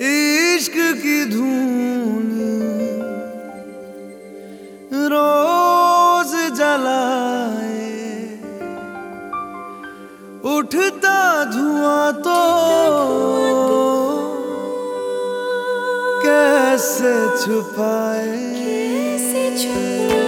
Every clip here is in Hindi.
इश्क की धून। रोज जलाए। उठता धुआँ तो कैसे छुपाए? कैसे छुपाए?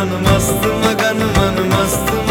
पाए मन मस्त मगन मन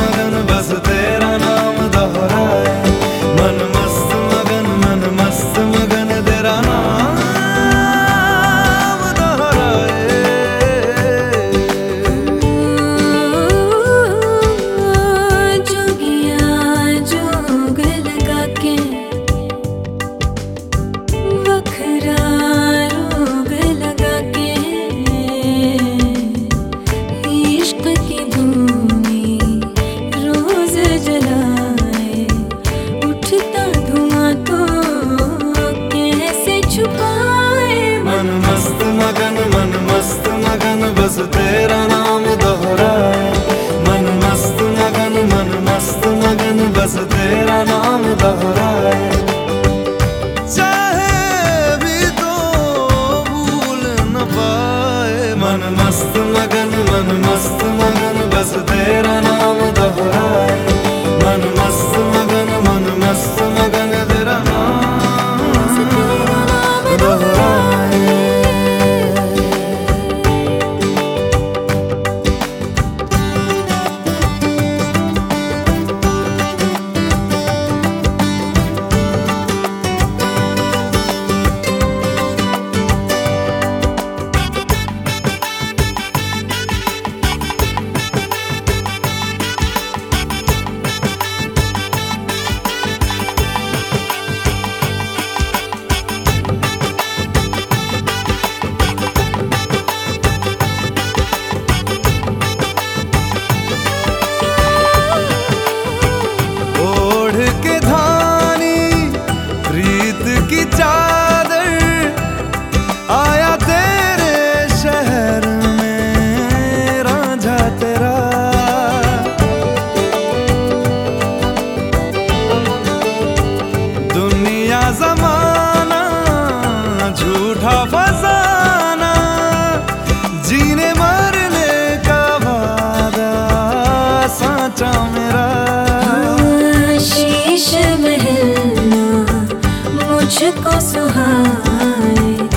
मुझको सुहाए।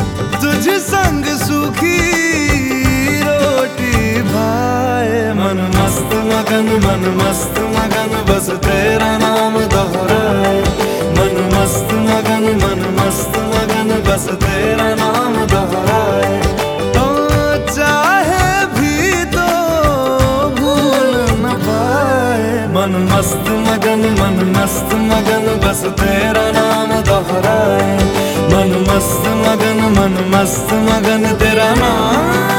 तुझ संग सुखी रोटी भाए। मन मस्त, मगन, मन मस्त, मगन, बस तेरा नाम दोहराए मन मस्त, मगन, मन मस्त, मगन, बस तेरा नाम दोहराए तो भी तो भूल मन मस्त मगन मन मस्त मगन बस तेरा नाम दोहराए मन मस्त मगन मन मस्त मगन तेरा नाम